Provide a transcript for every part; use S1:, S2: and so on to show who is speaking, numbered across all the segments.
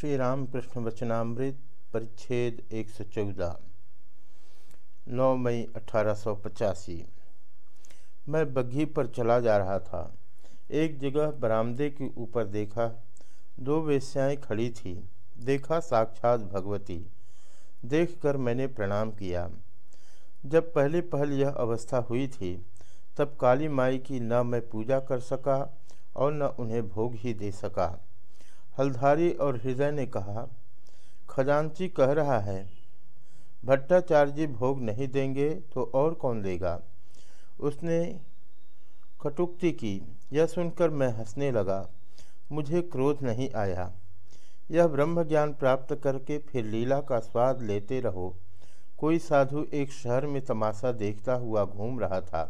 S1: श्री रामकृष्ण वचनामृत परिच्छेद 114 9 मई अठारह सौ पचासी। मैं बग्घी पर चला जा रहा था। एक जगह बरामदे के ऊपर देखा, दो वेश्याएँ खड़ी थी। देखा साक्षात भगवती। देखकर मैंने प्रणाम किया। जब पहले पहल यह अवस्था हुई थी, तब काली माई की न मैं पूजा कर सका और न उन्हें भोग ही दे सका। हल्धारी और हृदय ने कहा, खजांची कह रहा है, भट्टाचार्य जी भोग नहीं देंगे तो और कौन देगा उसने कटुक्ति की। यह सुनकर मैं हंसने लगा। मुझे क्रोध नहीं आया। यह ब्रह्म ज्ञान प्राप्त करके फिर लीला का स्वाद लेते रहो। कोई साधु एक शहर में तमाशा देखता हुआ घूम रहा था।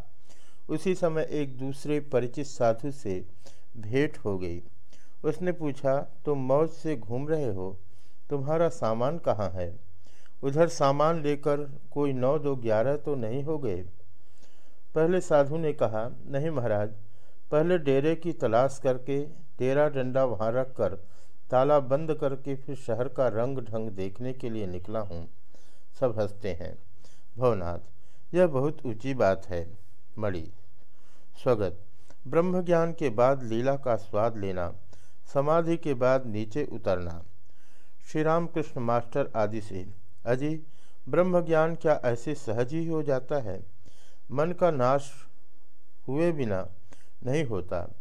S1: उसी समय एक दूसरे परिचित साधु से भेंट हो गई। उसने पूछा, तुम मौज से घूम रहे हो? तुम्हारा सामान कहाँ है? उधर सामान लेकर कोई नौ दो ग्यारह तो नहीं हो गए? पहले साधु ने कहा, नहीं महाराज, पहले डेरे की तलाश करके तेरा डंडा वहाँ रख कर ताला बंद करके फिर शहर का रंग ढंग देखने के लिए निकला हूँ। सब हँसते हैं। भवनाथ, यह बहुत ऊँची बात है। मणि, स्वगत ब्रह्म ज्ञान के बाद लीला का स्वाद लेना समाधि के बाद नीचे उतरना। श्री राम कृष्ण मास्टर आदि से, अजी ब्रह्म ज्ञान क्या ऐसे सहज ही हो जाता है? मन का नाश हुए बिना नहीं होता।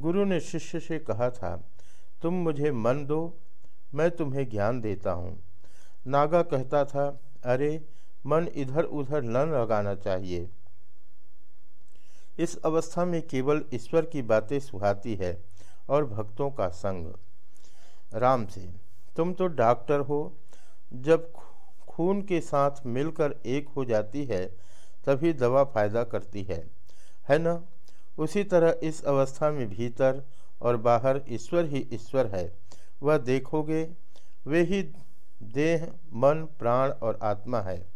S1: गुरु ने शिष्य से कहा था, तुम मुझे मन दो, मैं तुम्हें ज्ञान देता हूँ। नागा कहता था, अरे, मन इधर उधर न लगाना चाहिए। इस अवस्था में केवल ईश्वर की बातें सुहाती है। और भक्तों का संग। राम से, तुम तो डॉक्टर हो। जब खून के साथ मिलकर एक हो जाती है, तभी दवा फ़ायदा करती है। है ना? उसी तरह इस अवस्था में भीतर और बाहर ईश्वर ही ईश्वर है। वह देखोगे, वे ही देह, मन, प्राण और आत्मा है।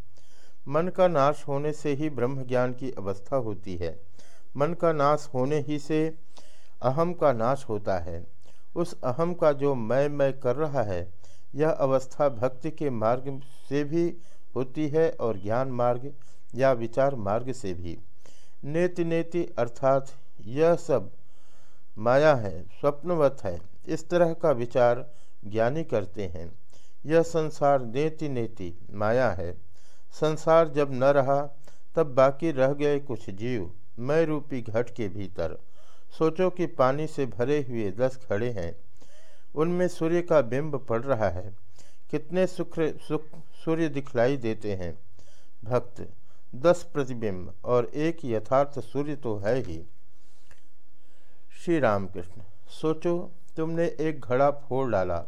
S1: मन का नाश होने से ही ब्रह्म ज्ञान की अवस्था होती है। मन का नाश होने ही से अहम का नाश होता है। उस अहम का जो मैं मैं कर रहा है, यह अवस्था भक्ति के मार्ग से भी होती है और ज्ञान मार्ग या विचार मार्ग से भी। नेति नेति अर्थात यह सब माया है, स्वप्नवत है। इस तरह का विचार ज्ञानी करते हैं। यह संसार नेति नेति माया है। संसार जब न रहा, तब बाकी रह गए कुछ जीव, मैं रूपी घट के भीतर। सोचो कि पानी से भरे हुए दस खड़े हैं। उनमें सूर्य का बिंब पड़ रहा है। कितने सुख सुख, सूर्य दिखलाई देते हैं। भक्त, दस प्रतिबिंब और एक यथार्थ सूर्य तो है ही। श्री रामकृष्ण सोचो, तुमने एक घड़ा फोड़ डाला।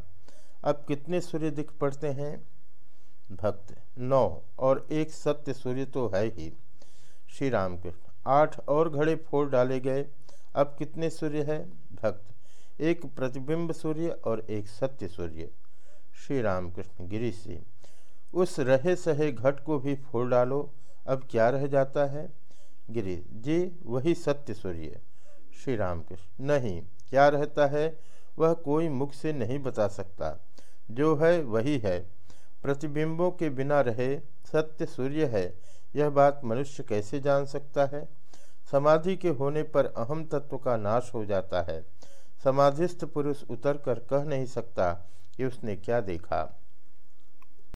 S1: अब कितने सूर्य दिख पड़ते हैं? भक्त, नौ और एक सत्य सूर्य तो है ही। श्री रामकृष्ण आठ और घड़े फोड़ डाले गए। अब कितने सूर्य है? भक्त। एक प्रतिबिंब सूर्य और एक सत्य सूर्य। श्री रामकृष्ण गिरी से, उस रहे सहे घट को भी फोड़ डालो, अब क्या रह जाता है? गिरी, जी, वही सत्य सूर्य। श्री रामकृष्ण नहीं, क्या रहता है, वह कोई मुख से नहीं बता सकता। जो है, वही है। प्रतिबिंबों के बिना रहे सत्य सूर्य है। यह बात मनुष्य कैसे जान सकता है? समाधि के होने पर अहम तत्व का नाश हो जाता है। समाधिस्थ पुरुष उतर कर कह नहीं सकता कि उसने क्या देखा।